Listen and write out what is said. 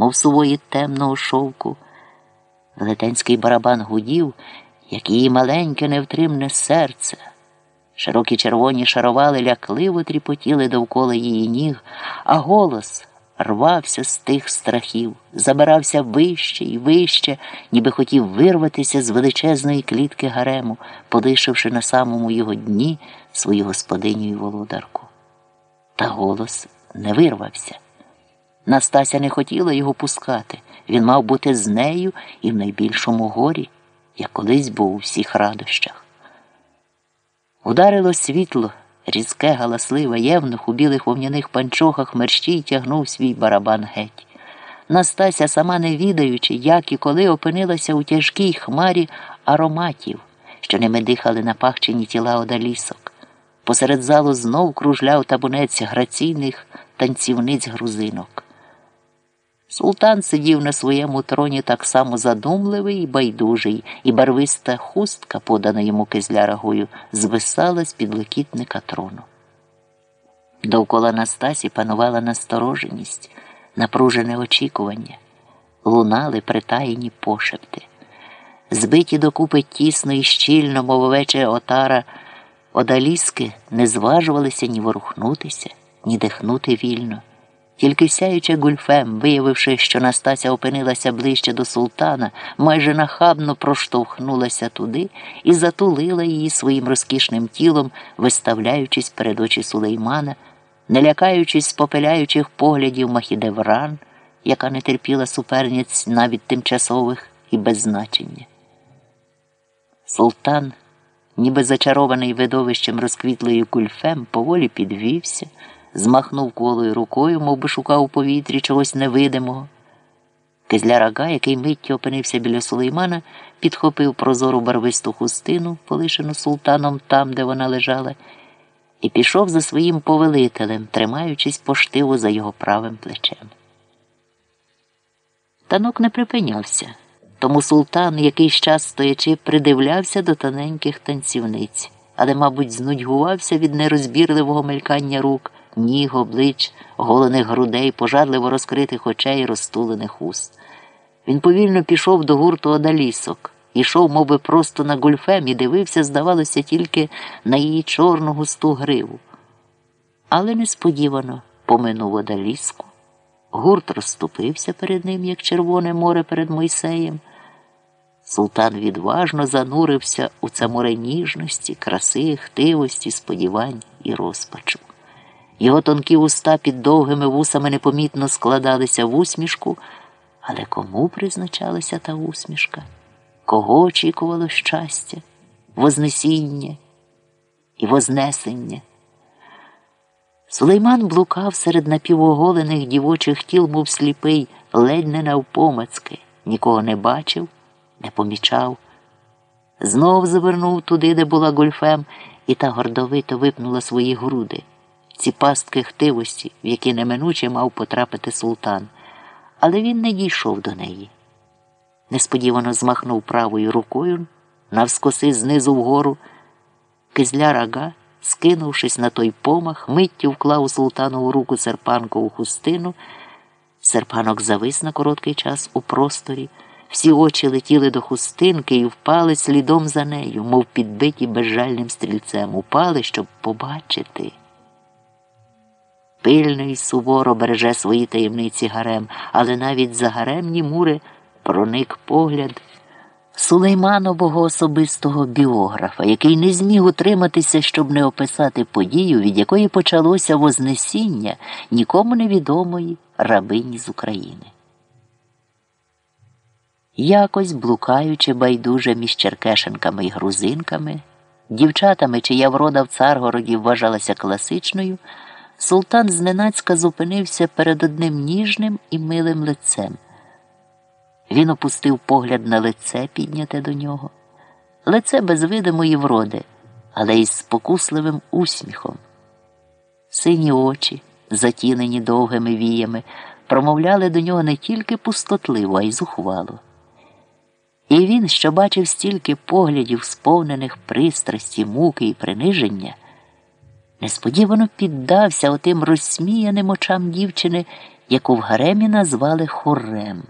мов сувої темного шовку. Велетенський барабан гудів, як її маленьке невтримне серце. Широкі червоні шаровали лякливо тріпотіли довкола її ніг, а голос рвався з тих страхів, забирався вище і вище, ніби хотів вирватися з величезної клітки гарему, полишивши на самому його дні свою господиню і володарку. Та голос не вирвався. Настася не хотіла його пускати. Він мав бути з нею і в найбільшому горі, як колись був у всіх радощах. Ударило світло, різке, галасливе, євнух у білих вовняних панчохах мерщій тягнув свій барабан геть. Настася, сама не відаючи, як і коли опинилася у тяжкій хмарі ароматів, що ними дихали напахчені тіла одалісок. Посеред залу знов кружляв табунець граційних танцівниць грузинок. Султан сидів на своєму троні так само задумливий і байдужий, і барвиста хустка, подана йому кизлярагою, звисала з підлокітника трону. Довкола Настасі панувала настороженість, напружене очікування, лунали притаєні пошепти. Збиті докупи тісно і щільно, мов овече отара, одаліски не зважувалися ні ворухнутися, ні дихнути вільно. Тільки сяючи гульфем, виявивши, що Настася опинилася ближче до султана, майже нахабно проштовхнулася туди і затулила її своїм розкішним тілом, виставляючись перед очі сулеймана, не лякаючись спопеляючих поглядів Махідевран, яка не терпіла суперниць навіть тимчасових і без значення. Султан, ніби зачарований видовищем розквітлої кульфем, поволі підвівся змахнув колою рукою, мов би шукав у повітрі чогось невидимого. Кизля який миттю опинився біля сулеймана, підхопив прозору барвисту хустину, полишену султаном там, де вона лежала, і пішов за своїм повелителем, тримаючись поштиво за його правим плечем. Танок не припинявся, тому султан якийсь час стоячи придивлявся до тоненьких танцівниць, але, мабуть, знудьгувався від нерозбірливого мелькання рук ніг, облич, голених грудей, пожадливо розкритих очей, розтулених уст. Він повільно пішов до гурту одалісок, ішов, мов би, просто на гульфем і дивився, здавалося, тільки на її чорну густу гриву. Але несподівано поминув одаліску. Гурт розступився перед ним, як Червоне море перед Мойсеєм. Султан відважно занурився у це море ніжності, краси, хтивості, сподівань і розпачу. Його тонкі уста під довгими вусами непомітно складалися в усмішку, але кому призначалася та усмішка? Кого очікувало щастя, вознесіння і вознесення? Сулейман блукав серед напівоголених дівочих тіл, мов сліпий, ледь не навпомацьки, нікого не бачив, не помічав. Знов завернув туди, де була гольфем, і та гордовито випнула свої груди ці пастки хтивості, в які неминуче мав потрапити султан, але він не дійшов до неї. Несподівано змахнув правою рукою, навскоси знизу вгору. Кизля рага, скинувшись на той помах, миттю вклав у султанову руку серпанкову хустину. Серпанок завис на короткий час у просторі. Всі очі летіли до хустинки і впали слідом за нею, мов підбиті безжальним стрільцем. Упали, щоб побачити пильно і суворо береже свої таємниці гарем, але навіть за гаремні мури проник погляд сулейманового особистого біографа, який не зміг утриматися, щоб не описати подію, від якої почалося Вознесіння нікому невідомої рабині з України. Якось блукаючи байдуже між Черкешенками і грузинками, дівчатами, чия врода в Царгороді вважалася класичною. Султан зненацька зупинився перед одним ніжним і милим лицем. Він опустив погляд на лице, підняте до нього, лице без видимої вроди, але із спокусливим усміхом. Сині очі, затінені довгими віями, промовляли до нього не тільки пустотливо, а й зухвало. І він, що бачив стільки поглядів, сповнених пристрасті, муки і приниження несподівано піддався отим розсміяним очам дівчини яку в гаремі назвали Хуррем.